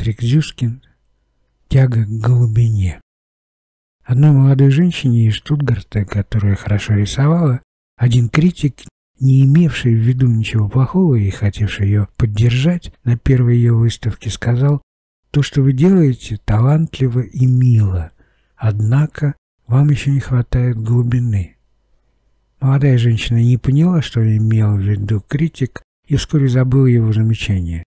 Патрик Зюскин «Тяга к глубине». Одной молодой женщине из Штутгарта, которая хорошо рисовала, один критик, не имевший в виду ничего плохого и хотевший ее поддержать на первой ее выставке, сказал, «То, что вы делаете, талантливо и мило, однако вам еще не хватает глубины». Молодая женщина не поняла, что имел в виду критик, и вскоре забыла его замечание.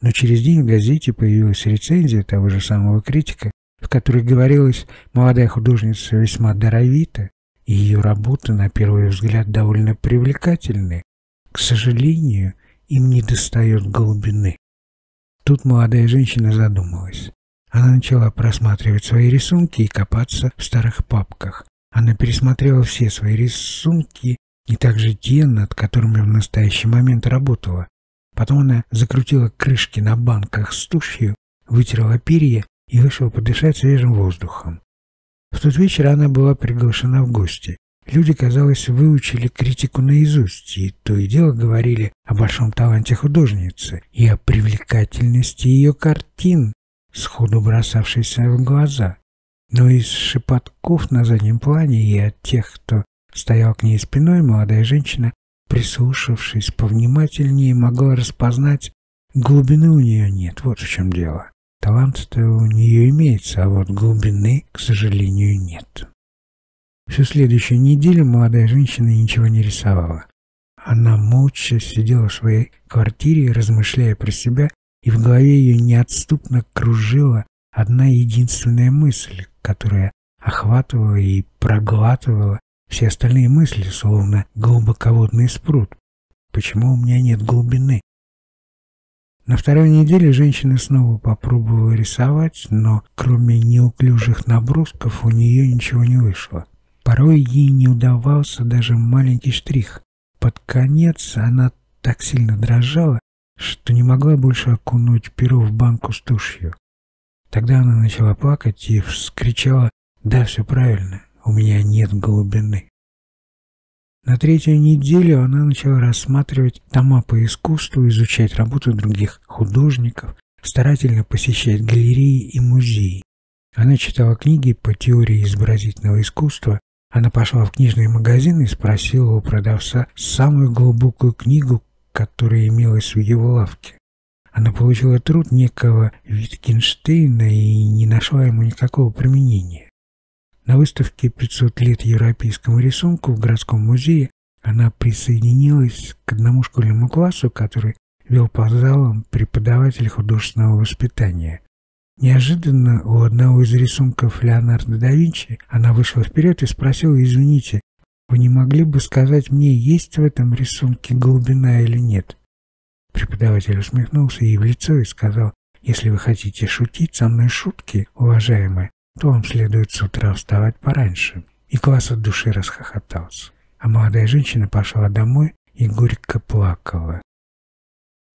Но через день в газете появилась рецензия того же самого критика, в которой говорилось «молодая художница весьма даровита, и ее работы, на первый взгляд, довольно привлекательны. К сожалению, им не достает глубины». Тут молодая женщина задумалась. Она начала просматривать свои рисунки и копаться в старых папках. Она пересмотрела все свои рисунки и также те, над которыми в настоящий момент работала. Потом она закрутила крышки на банках с тушью, вытерла перья и вышла подышать свежим воздухом. В тот вечер она была приглашена в гости. Люди, казалось, выучили критику наизусть, и то и дело говорили о большом таланте художницы и о привлекательности ее картин, сходу бросавшейся в глаза. Но из шепотков на заднем плане и от тех, кто стоял к ней спиной, молодая женщина прислушавшись повнимательнее, могла распознать, глубины у нее нет, вот в чем дело. Талант-то у нее имеется, а вот глубины, к сожалению, нет. Всю следующую неделю молодая женщина ничего не рисовала. Она молча сидела в своей квартире, размышляя про себя, и в голове ее неотступно кружила одна единственная мысль, которая охватывала и проглатывала все остальные мысли словно глубоководный спрут. Почему у меня нет глубины? На второй неделе женщина снова попробовала рисовать, но кроме неуклюжих набросков у нее ничего не вышло. Порой ей не удавался даже маленький штрих. Под конец она так сильно дрожала, что не могла больше окунуть перо в банку с тушью. Тогда она начала плакать и вскричала «Да, все правильно, у меня нет глубины. На третью неделю она начала рассматривать тома по искусству, изучать работы других художников, старательно посещать галереи и музеи. Она читала книги по теории изобразительного искусства. Она пошла в книжный магазин и спросила у продавца самую глубокую книгу, которая имелась в его лавке. Она получила труд некого Виткинштейна и не нашла ему никакого применения. На выставке «500 лет европейскому рисунку» в городском музее она присоединилась к одному школьному классу, который вел по залам преподаватель художественного воспитания. Неожиданно у одного из рисунков Леонардо да Винчи она вышла вперед и спросила, извините, вы не могли бы сказать мне, есть в этом рисунке глубина или нет? Преподаватель усмехнулся ей в лицо и сказал, если вы хотите шутить со мной шутки, уважаемая, то вам следует с утра вставать пораньше. И класс от души расхохотался. А молодая женщина пошла домой и горько плакала.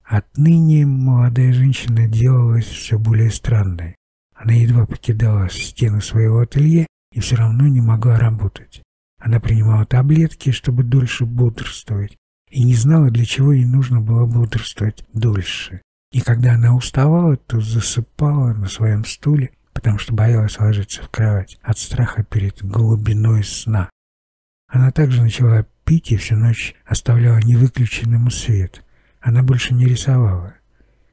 Отныне молодая женщина делалась все более странной. Она едва покидала стены своего ателье и все равно не могла работать. Она принимала таблетки, чтобы дольше бодрствовать, и не знала, для чего ей нужно было бодрствовать дольше. И когда она уставала, то засыпала на своем стуле потому что боялась ложиться в кровать от страха перед глубиной сна. Она также начала пить и всю ночь оставляла невыключенным свет. Она больше не рисовала.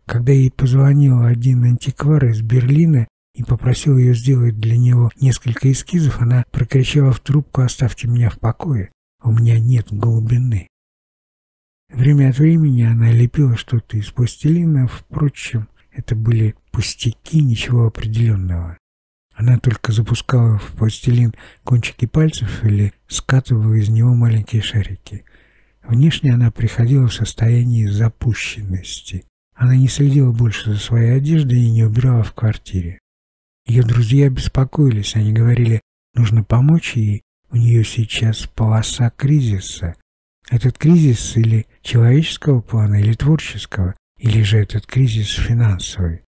Когда ей позвонил один антиквар из Берлина и попросил ее сделать для него несколько эскизов, она прокричала в трубку «Оставьте меня в покое, у меня нет глубины». Время от времени она лепила что-то из пластилина, впрочем, это были пустяки, ничего определенного. Она только запускала в пластилин кончики пальцев или скатывала из него маленькие шарики. Внешне она приходила в состоянии запущенности. Она не следила больше за своей одеждой и не убирала в квартире. Ее друзья беспокоились, они говорили, нужно помочь ей, у нее сейчас полоса кризиса. Этот кризис или человеческого плана, или творческого, или же этот кризис финансовый.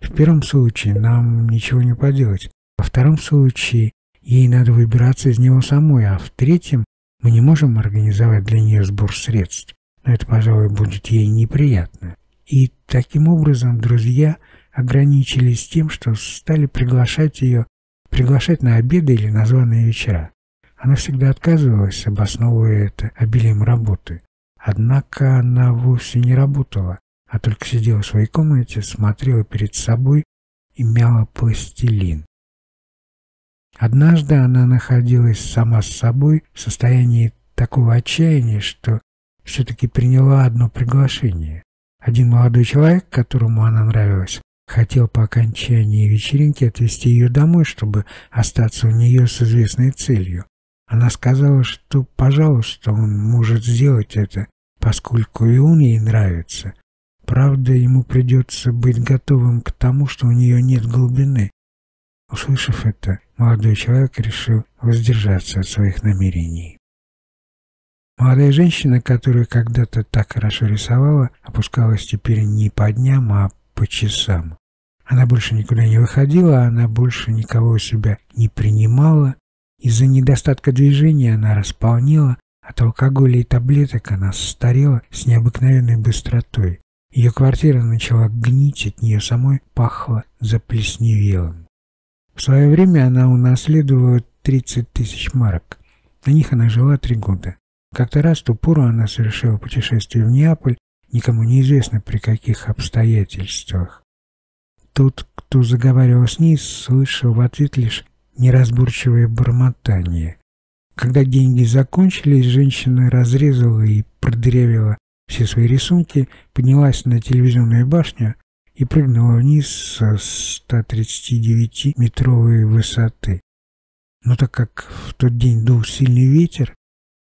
В первом случае нам ничего не поделать. Во втором случае ей надо выбираться из него самой, а в третьем мы не можем организовать для нее сбор средств. Но это, пожалуй, будет ей неприятно. И таким образом друзья ограничились тем, что стали приглашать ее, приглашать на обеды или на званые вечера. Она всегда отказывалась, обосновывая это обилием работы. Однако она вовсе не работала, а только сидела в своей комнате, смотрела перед собой и мяла пластилин. Однажды она находилась сама с собой в состоянии такого отчаяния, что все-таки приняла одно приглашение. Один молодой человек, которому она нравилась, хотел по окончании вечеринки отвезти ее домой, чтобы остаться у нее с известной целью. Она сказала, что, пожалуйста, он может сделать это, поскольку и он ей нравится. Правда, ему придется быть готовым к тому, что у нее нет глубины. Услышав это, молодой человек решил воздержаться от своих намерений. Молодая женщина, которая когда-то так хорошо рисовала, опускалась теперь не по дням, а по часам. Она больше никуда не выходила, она больше никого у себя не принимала. Из-за недостатка движения она располнела, от алкоголя и таблеток она старела с необыкновенной быстротой. Ее квартира начала гнить, от нее самой пахло заплесневелым. В свое время она унаследовала 30 тысяч марок. На них она жила три года. Как-то раз в ту пору она совершила путешествие в Неаполь, никому не известно при каких обстоятельствах. Тот, кто заговаривал с ней, слышал в ответ лишь неразборчивое бормотание. Когда деньги закончились, женщина разрезала и продырявила все свои рисунки, поднялась на телевизионную башню и прыгнула вниз со 139-метровой высоты. Но так как в тот день дул сильный ветер,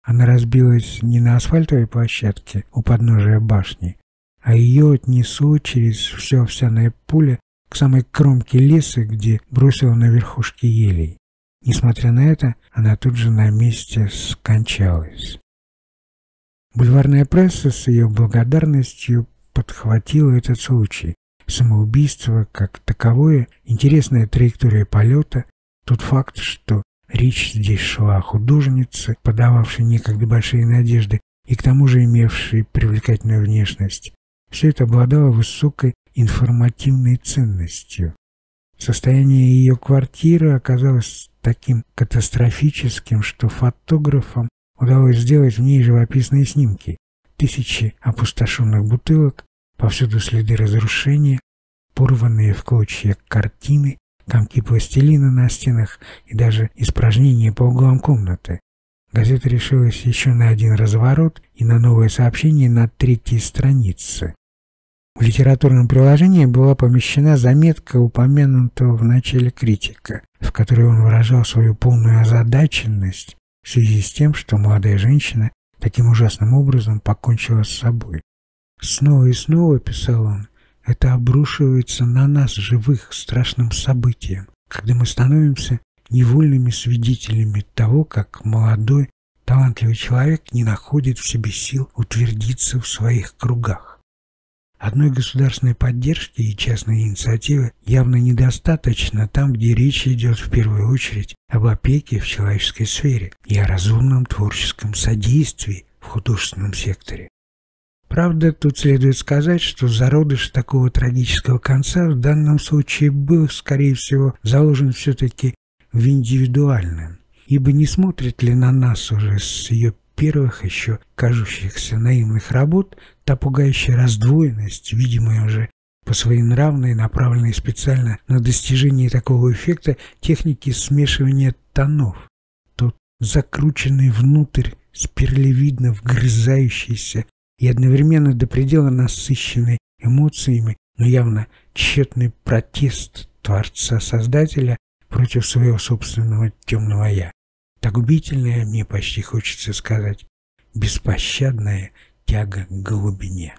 она разбилась не на асфальтовой площадке у подножия башни, а ее отнесло через все овсяное поле к самой кромке леса, где бросила на верхушке елей. Несмотря на это, она тут же на месте скончалась. Бульварная пресса с ее благодарностью подхватила этот случай. Самоубийство как таковое, интересная траектория полета, тот факт, что Речь здесь шла о художнице, подававшей некогда большие надежды и к тому же имевшей привлекательную внешность. Все это обладало высокой информативной ценностью. Состояние ее квартиры оказалось таким катастрофическим, что фотографам удалось сделать в ней живописные снимки. Тысячи опустошенных бутылок, повсюду следы разрушения, порванные в клочья картины, комки пластилина на стенах и даже испражнения по углам комнаты. Газета решилась еще на один разворот и на новое сообщение на третьей странице. В литературном приложении была помещена заметка упомянутого в начале критика, в которой он выражал свою полную озадаченность в связи с тем, что молодая женщина таким ужасным образом покончила с собой. Снова и снова, писал он, это обрушивается на нас, живых, страшным событием, когда мы становимся невольными свидетелями того, как молодой, талантливый человек не находит в себе сил утвердиться в своих кругах. Одной государственной поддержки и частной инициативы явно недостаточно там, где речь идет в первую очередь об опеке в человеческой сфере и о разумном творческом содействии в художественном секторе. Правда, тут следует сказать, что зародыш такого трагического конца в данном случае был, скорее всего, заложен все-таки в индивидуальном, ибо не смотрит ли на нас уже с ее первых еще кажущихся наивных работ та пугающая раздвоенность, видимая уже по своей нравной, направленной специально на достижение такого эффекта техники смешивания тонов, тот закрученный внутрь спиралевидно вгрызающийся и одновременно до предела насыщенный эмоциями, но явно тщетный протест Творца-Создателя против своего собственного темного «я». Так губительная, мне почти хочется сказать, беспощадная тяга к глубине.